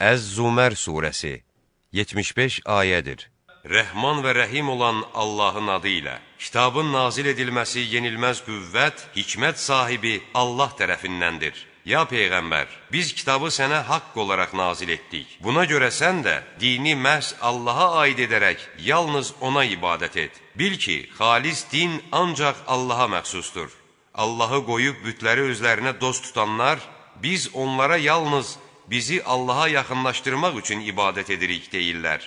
Əz-Zumər surəsi 75 ayədir. Rəhman və Rəhim olan Allahın adı ilə kitabın nazil edilməsi yenilməz qüvvət, hikmət sahibi Allah tərəfindəndir. Ya Peyğəmbər, biz kitabı sənə haqq olaraq nazil etdik. Buna görə sən də dini məhz Allaha aid edərək yalnız ona ibadət et. Bil ki, xalis din ancaq Allaha məxsusdur. Allahı qoyub bütləri özlərinə dost tutanlar, biz onlara yalnız bizi Allaha yaxınlaşdırmaq üçün ibadət edirik deyirlər.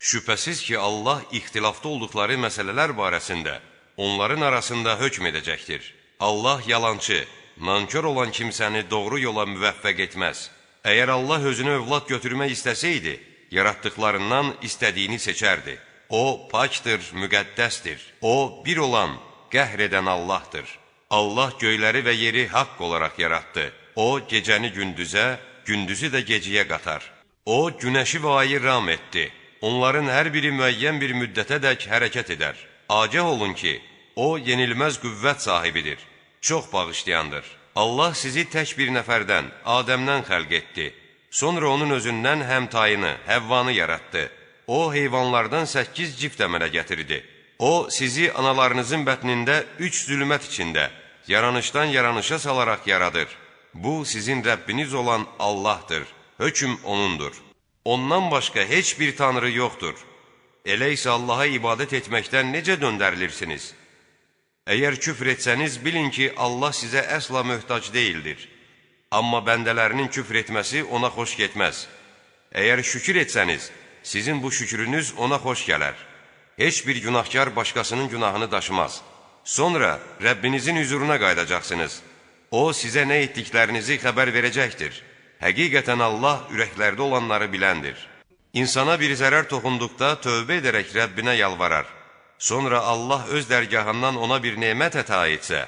Şübhəsiz ki, Allah ixtilafda olduqları məsələlər barəsində onların arasında hökm edəcəkdir. Allah yalançı, nankör olan kimsəni doğru yola müvəffəq etməz. Əgər Allah özünə övlad götürmək istəsəydi, yaratdıqlarından istədiyini seçərdi. O, pakdır, müqəddəsdir. O, bir olan, qəhr edən Allahdır. Allah göyləri və yeri haqq olaraq yaratdı. O, gecəni gündüzə, gündüzü də geciyə qatar. O, günəşi və ayı ram etdi. Onların hər biri müəyyən bir müddətə dək hərəkət edər. Agah olun ki, O, yenilməz qüvvət sahibidir, çox bağışlayandır. Allah sizi tək bir nəfərdən, Adəmdən xəlq etdi. Sonra onun özündən həmtayını, Həvvanı yaratdı. O, heyvanlardan səkkiz cift əmələ gətirdi. O, sizi analarınızın bətnində üç zülmət içində, yaranışdan yaranışa salaraq yaradır. Bu, sizin Rəbbiniz olan Allahdır, hökm O'nundur. Ondan başqa heç bir tanrı yoxdur. Elə isə Allaha ibadət etməkdən necə döndərilirsiniz? Əgər küfr etsəniz, bilin ki, Allah sizə əsla möhtac deyildir. Amma bəndələrinin küfr etməsi ona xoş getməz. Əgər şükür etsəniz, sizin bu şükrünüz ona xoş gələr. Heç bir günahkar başqasının günahını daşımaz. Sonra Rəbbinizin hüzuruna qaydacaqsınız. O, sizə nə etdiklərinizi xəbər verəcəkdir. Həqiqətən Allah ürəklərdə olanları biləndir. İnsana bir zərər toxunduqda tövbə edərək Rəbbinə yalvarar. Sonra Allah öz dərgahından ona bir nemət əta etsə,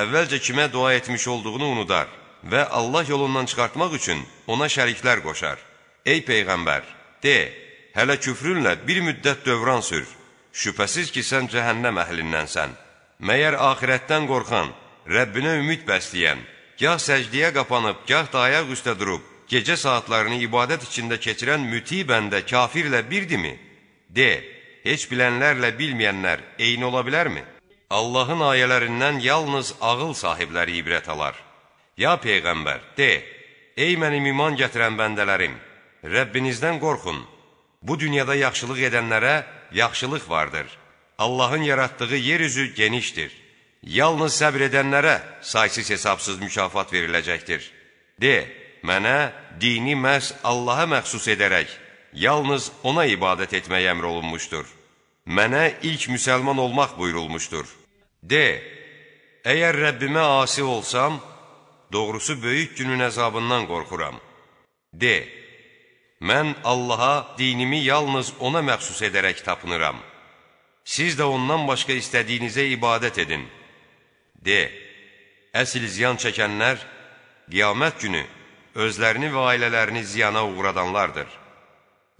əvvəlcə kimə dua etmiş olduğunu unudar və Allah yolundan çıxartmaq üçün ona şəriklər qoşar. Ey Peyğəmbər, de, hələ küfrünlə bir müddət dövran sür. Şübhəsiz ki, sən cəhənnəm əhlindənsən. Məyər axirətdən qorxan, Rəbbinə ümid bəsləyən, gah səcdiyə qapanıb, gah da ayaq üstə durub, gecə saatlarını ibadət içində keçirən müti bəndə kafirlə birdimi? De, heç bilənlərlə bilməyənlər eyni ola bilərmi? Allahın ayələrindən yalnız ağıl sahibləri ibrət alar. Ya Peyğəmbər, de, ey mənim iman gətirən bəndələrim, Rəbbinizdən qorxun. Bu dünyada yaxşılıq edənlərə yaxşılıq vardır. Allahın yaratdığı yer üzü genişdir. Yalnız səbr edənlərə saysız hesabsız mükafat veriləcəkdir. De, mənə dini məhz Allaha məxsus edərək, yalnız ona ibadət etmək əmr olunmuşdur. Mənə ilk müsəlman olmaq buyurulmuşdur. De, əgər Rəbbimə asi olsam, doğrusu böyük günün əzabından qorxuram. De, mən Allaha dinimi yalnız ona məxsus edərək tapınıram. Siz də ondan başqa istədiyinizə ibadət edin. De, əsil ziyan çəkənlər, qiyamət günü özlərini və ailələrini ziyana uğradanlardır.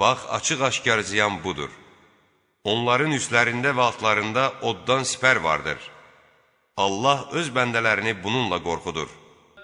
Bax, açıq-aşkar ziyan budur. Onların üstlərində və altlarında oddan sipər vardır. Allah öz bəndələrini bununla qorxudur.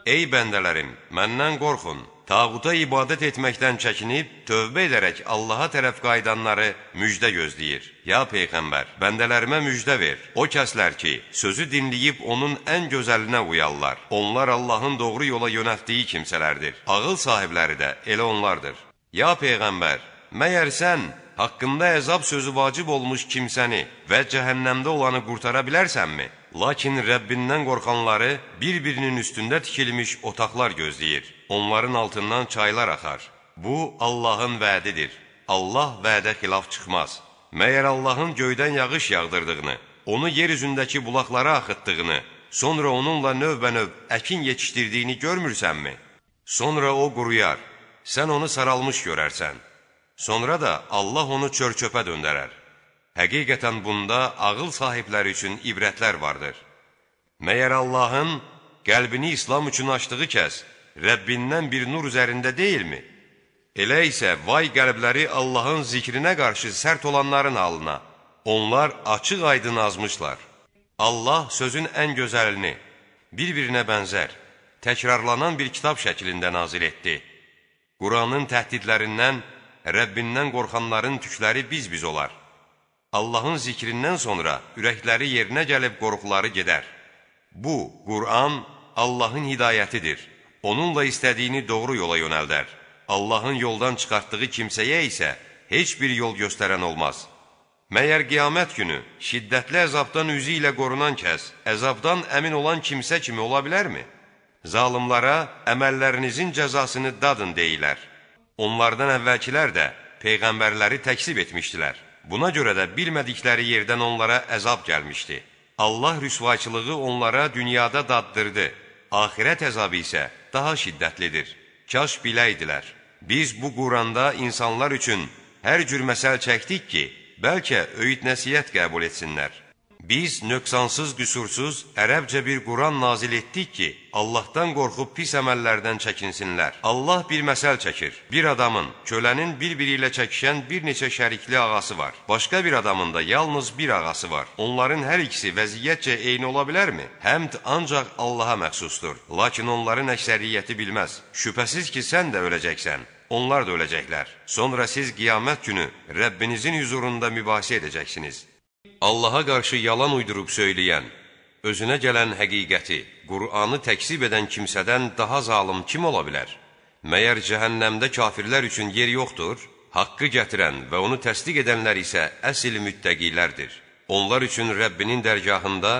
Ey bəndələrim, məndən qorxun. Tağuta ibadət etməkdən çəkinib, tövbə edərək Allaha tərəf qaydanları müjdə gözləyir. Ya Peyğəmbər, bəndələrimə müjdə ver. O kəslər ki, sözü dinləyib onun ən gözəlinə uyarlar. Onlar Allahın doğru yola yönəltdiyi kimsələrdir. Ağıl sahibləri də elə onlardır. Ya Peyğəmbər, məyər sən haqqında əzab sözü vacib olmuş kimsəni və cəhənnəmdə olanı qurtara bilərsənmi? Lakin Rəbbindən qorxanları bir-birinin üstündə tikilmiş otaqlar gözləyir. Onların altından çaylar axar. Bu, Allahın vədidir. Allah vədə xilaf çıxmaz. Məyər Allahın göydən yağış yağdırdığını, onu yer üzündəki bulaqlara axıtdığını, sonra onunla növbə-növ əkin yetişdirdiyini görmürsənmi? Sonra o quruyar, sən onu saralmış görərsən. Sonra da Allah onu çör-çöpə döndərər. Həqiqətən bunda ağıl sahibləri üçün ibrətlər vardır. Məyər Allahın qəlbini İslam üçün açdığı kəs Rəbbindən bir nur üzərində deyilmi? Elə isə vay qəlbləri Allahın zikrinə qarşı sərt olanların halına. Onlar açıq aydın azmışlar. Allah sözün ən gözəlini, bir-birinə bənzər, təkrarlanan bir kitab şəklində nazil etdi. Quranın təhdidlərindən, Rəbbindən qorxanların tükləri biz-biz olar. Allahın zikrindən sonra ürəkləri yerinə gəlib qorxuları gedər. Bu, Quran Allahın hidayətidir. Onunla istədiyini doğru yola yönəldər. Allahın yoldan çıxartdığı kimsəyə isə heç bir yol göstərən olmaz. Məyər qiyamət günü şiddətli əzabdan üzü ilə qorunan kəs, əzabdan əmin olan kimsə kimi ola bilərmi? Zalimlara əməllərinizin cəzasını dadın deyilər. Onlardan əvvəlkilər də peyğəmbərləri təksib etmişdilər. Buna görə də bilmədikləri yerdən onlara əzab gəlmişdi. Allah rüsvayçılığı onlara dünyada daddırdı. Ahirət əzabı isə daha şiddətlidir. Kaş biləydilər. Biz bu Quranda insanlar üçün hər cür məsəl çəkdik ki, bəlkə öyüd nəsiyyət qəbul etsinlər. Biz nöqsansız, qüsursuz, ərəbcə bir Quran nazil etdik ki, Allahdan qorxub pis əməllərdən çəkinsinlər. Allah bir məsəl çəkir. Bir adamın, kölənin bir-biri ilə çəkişən bir neçə şərikli ağası var. Başqa bir adamın da yalnız bir ağası var. Onların hər ikisi vəziyyətcə eyni ola bilərmi? Həmd ancaq Allaha məxsusdur. Lakin onların əksəriyyəti bilməz. Şübhəsiz ki, sən də öləcəksən. Onlar da öləcəklər. Sonra siz qiyamət günü Rəbbinizin huzurunda mübahisə edəcəksiniz. Allaha qarşı yalan uydurub söyləyən, özünə gələn həqiqəti, Qur'anı təksib edən kimsədən daha zalım kim ola bilər? Məyər cəhənnəmdə kafirlər üçün yer yoxdur? Haqqı gətirən və onu təsdiq edənlər isə əsil müttəqilərdir. Onlar üçün Rəbbinin dərgahında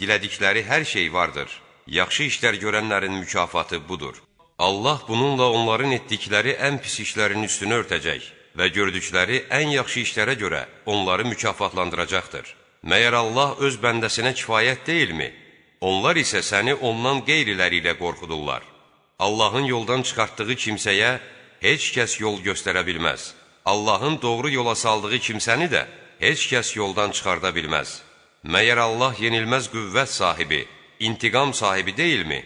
dilədikləri hər şey vardır. Yaxşı işlər görənlərin mükafatı budur. Allah bununla onların etdikləri ən pis işlərin üstünü örtəcək və gördükləri ən yaxşı işlərə görə onları mükafatlandıracaqdır. Məyər Allah öz bəndəsinə kifayət deyilmi? Onlar isə səni ondan qeyriləri ilə qorxudurlar. Allahın yoldan çıxartdığı kimsəyə heç kəs yol göstərə bilməz. Allahın doğru yola saldığı kimsəni də heç kəs yoldan çıxarda bilməz. Məyər Allah yenilməz qüvvət sahibi, intiqam sahibi deyilmi?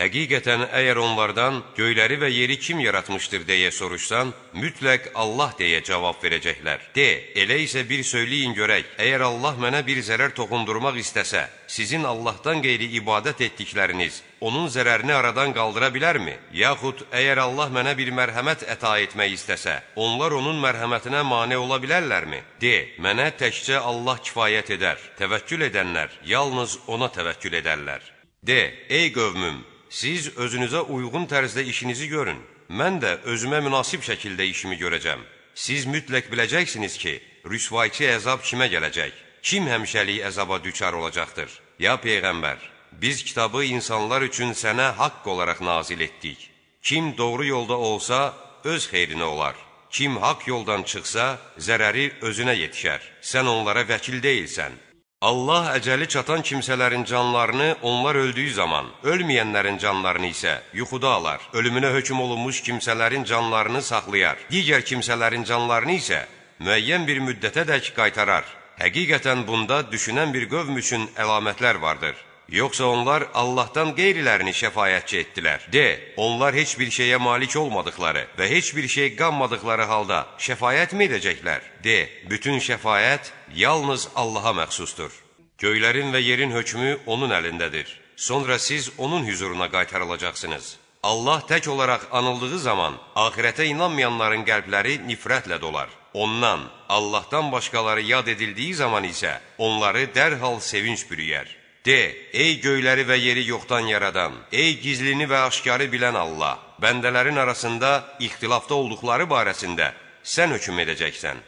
Həqiqətən, əgər onlardan göyləri və yeri kim yaratmışdır deyə soruşsan, mütləq Allah deyə cavab verəcəklər. De, elə isə bir söyləyin görək, əgər Allah mənə bir zərər toxundurmaq istəsə, sizin Allahdan qeyri ibadət etdikləriniz onun zərərini aradan qaldıra bilərmi? Yaxud əgər Allah mənə bir mərhəmət əta etmək istəsə, onlar onun mərhəmətinə mane ola bilərlərmi? De, mənə təkcə Allah kifayət edər. Təvəkkül edənlər yalnız ona təvəkkül edərlər. De, ey qövmüm, Siz özünüzə uyğun tərzdə işinizi görün. Mən də özümə münasib şəkildə işimi görəcəm. Siz mütləq biləcəksiniz ki, rüsvayçı əzab kimə gələcək? Kim həmişəlik əzaba düçar olacaqdır? Ya Peyğəmbər, biz kitabı insanlar üçün sənə haqq olaraq nazil etdik. Kim doğru yolda olsa, öz xeyrinə olar. Kim haqq yoldan çıxsa, zərəri özünə yetişər. Sən onlara vəkil deyilsən. Allah əcəli çatan kimsələrin canlarını onlar öldüyü zaman, ölməyənlərin canlarını isə yuxuda alar. Ölümünə hökm olunmuş kimsələrin canlarını saxlayar. Digər kimsələrin canlarını isə müəyyən bir müddətə dək qaytarar. Həqiqətən bunda düşünən bir qövm üçün əlamətlər vardır. Yoxsa onlar Allahdan qeyrilərini şəfayətçi etdilər. De, onlar heç bir şeyə malik olmadıqları və heç bir şey qanmadıqları halda şəfayət mi edəcəklər? De, bütün şəfayət yalnız Allaha məxsusdur. Göylərin və yerin hökmü onun əlindədir. Sonra siz onun hüzuruna qaytarılacaqsınız. Allah tək olaraq anıldığı zaman axirətə inanmayanların qəlbləri nifrətlə dolar. Ondan, Allahdan başqaları yad edildiyi zaman isə onları dərhal sevinç bürüyər. De, ey göyləri və yeri yoxdan yaradan, ey gizlini və aşkarı bilən Allah, bəndələrin arasında ixtilafda olduqları barəsində sən hökm edəcəksən.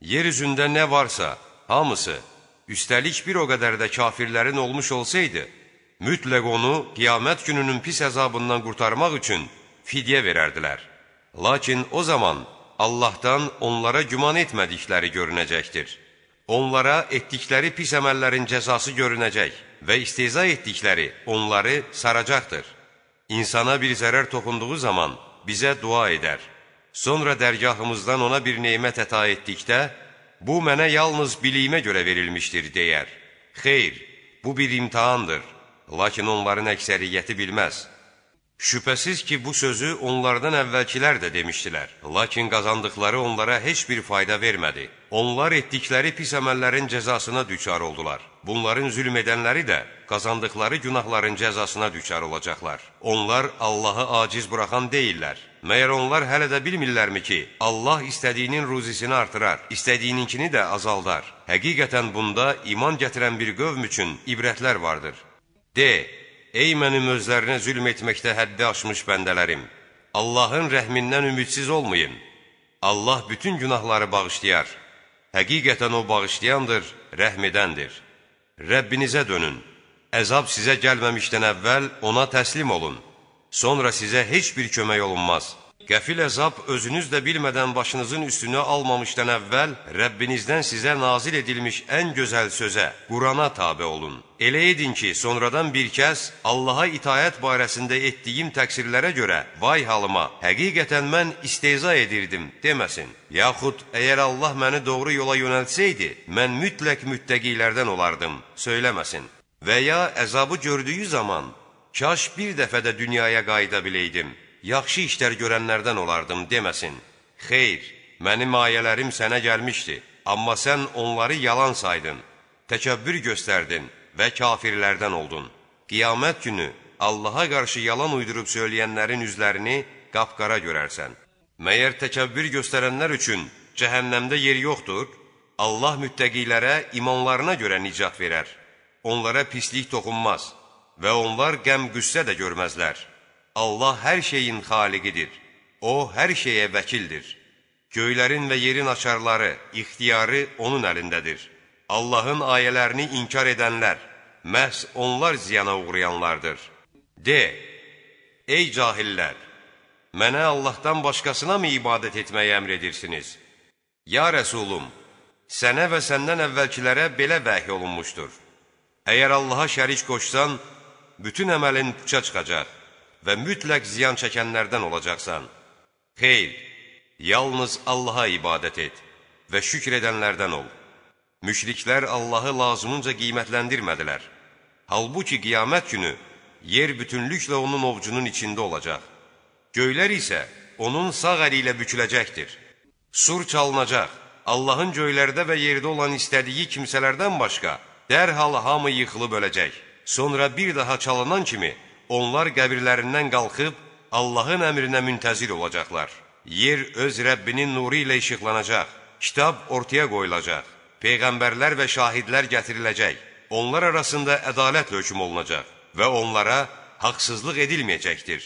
Yer üzündə nə varsa, hamısı, üstəlik bir o qədər də kafirlərin olmuş olsaydı, mütləq onu qiyamət gününün pis əzabından qurtarmaq üçün fidyə verərdilər. Lakin o zaman Allahdan onlara güman etmədikləri görünəcəkdir. Onlara etdikləri pis əməllərin cəzası görünəcək və isteza etdikləri onları saracaqdır. İnsana bir zərər toxunduğu zaman bizə dua edər. Sonra dərgahımızdan ona bir neymət əta etdikdə, bu mənə yalnız biliyimə görə verilmişdir, deyər. Xeyr, bu bir imtihandır, lakin onların əksəriyyəti bilməz. Şübhəsiz ki, bu sözü onlardan əvvəlkilər də demişdilər. Lakin qazandıqları onlara heç bir fayda vermədi. Onlar etdikləri pis əməllərin cəzasına düçar oldular. Bunların zülm edənləri də qazandıqları günahların cəzasına düçar olacaqlar. Onlar Allahı aciz buraxan deyillər. Məyər onlar hələ də bilmirlərmi ki, Allah istədiyinin ruzisini artırar, istədiyininkini də azaldar. Həqiqətən bunda iman gətirən bir qövm üçün ibrətlər vardır. De, ey mənim özlərinə zülm etməkdə həddi aşmış bəndələrim, Allahın rəhmindən ümidsiz olmayın. Allah bütün günahları bağışlayar. Həqiqətən o bağışlayandır, rəhm edəndir. Rəbbinizə dönün. Əzab sizə gəlməmişdən əvvəl ona təslim olun. Sonra sizə heç bir kömək olunmaz. Qəfil əzab özünüz də bilmədən başınızın üstünə almamışdan əvvəl Rəbbinizdən sizə nazil edilmiş ən gözəl sözə, Qurana tabe olun. Elə edin ki, sonradan bir kəs Allaha itayət barəsində etdiyim təqsirlərə görə, vay halıma, həqiqətən mən isteza edirdim, deməsin. Yaxud, əgər Allah məni doğru yola yönəltsəydi, mən mütləq müttəqilərdən olardım, söyləməsin. Və ya əzabı gördüyü zaman, Kaş bir dəfə də dünyaya qayıda biləydim, yaxşı işlər görənlərdən olardım deməsin. Xeyr, mənim ayələrim sənə gəlmişdi, amma sən onları yalan saydın, təkəbbür göstərdin və kafirlərdən oldun. Qiyamət günü Allaha qarşı yalan uydurub söyləyənlərin üzlərini qapqara görərsən. Məyər təkəbbür göstərənlər üçün cəhənnəmdə yer yoxdur? Allah müttəqilərə imanlarına görə nicat verər. Onlara pislik toxunmaz və onlar qəm-qüssə də görməzlər. Allah hər şeyin xaliqidir. O, hər şeyə vəkildir. Göylərin və yerin açarları, ixtiyarı onun əlindədir. Allahın ayələrini inkar edənlər, məhz onlar ziyana uğrayanlardır. De, ey cahillər, mənə Allahdan başqasına mı ibadət etməyi əmr edirsiniz? Ya Rəsulum, sənə və səndən əvvəlkilərə belə vəhy olunmuşdur. Əgər Allaha şərik qoşsan, bütün əməlin puça çıxacaq və mütləq ziyan çəkənlərdən olacaqsan. Xeyr, yalnız Allaha ibadət et və şükr edənlərdən ol. Müşriklər Allahı lazımınca qiymətləndirmədilər. Halbuki qiyamət günü yer bütünlüklə onun ovcunun içində olacaq. Göylər isə onun sağ əli ilə büküləcəkdir. Sur çalınacaq. Allahın göylərdə və yerdə olan istədiyi kimsələrdən başqa dərhal hamı yıxılıb öləcək. Sonra bir daha çalınan kimi onlar qəbirlərindən qalxıb Allahın əmrinə müntəzir olacaqlar. Yer öz Rəbbinin nuru ilə işıqlanacaq, kitab ortaya qoyulacaq, peyğəmbərlər və şahidlər gətiriləcək, onlar arasında ədalətlə hökm olunacaq və onlara haqsızlıq edilməyəcəkdir.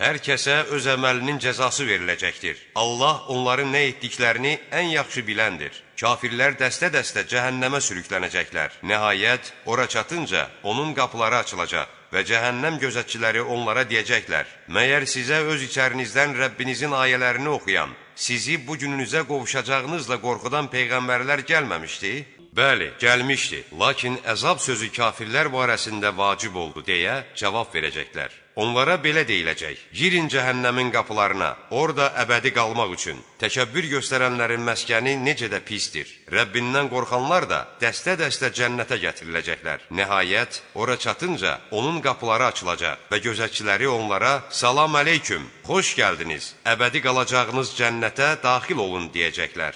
Hər kəsə öz əməlinin cəzası veriləcəkdir. Allah onların nə etdiklərini ən yaxşı biləndir. Kafirlər dəstə-dəstə cəhənnəmə sürüklənəcəklər. Nəhayət, ora çatınca onun qapıları açılacaq və cəhənnəm gözətçiləri onlara deyəcəklər: Məyər sizə öz içərinizdən Rəbbinizin ayələrini oxuyan, sizi bu gününüzə qovuşacağınızla qorxudan peyğəmbərlər gəlməmişdi? Bəli, gəlmişdi. Lakin əzab sözü kafirlər barəsində vacib oldu deyə cavab verəcəklər. Onlara belə deyiləcək: Girin cəhənnəmin qapılarına, orada əbədi qalmaq üçün. Təkəbbür göstərənlərin məskəni necə də pisdir. Rəbbindən qorxanlar da dəstə-dəstə cənnətə gətiriləcəklər. Nəhayət, ora çatınca onun qapıları açılacaq və gözətçiləri onlara: "Salam aleyküm, xoş gəldiniz. Əbədi qalacağınız cənnətə daxil olun" deyəcəklər.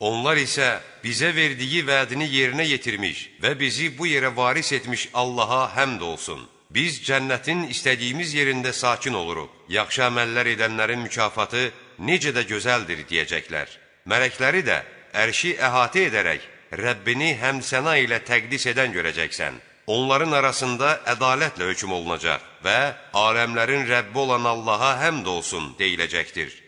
Onlar isə bizə verdiyi vədini yerinə yetirmiş və bizi bu yerə varis etmiş Allaha həmd olsun. Biz cənnətin istədiyimiz yerində sakin oluruq. Yaxşı əməllər edənlərin mükafatı necə də gözəldir deyəcəklər. Mələkləri də ərşi əhatə edərək Rəbbini həmsəna ilə təqdis edən görəcəksən. Onların arasında ədalətlə hökm olunacaq və aləmlərin Rəbbi olan Allaha həmd olsun deyiləcəkdir.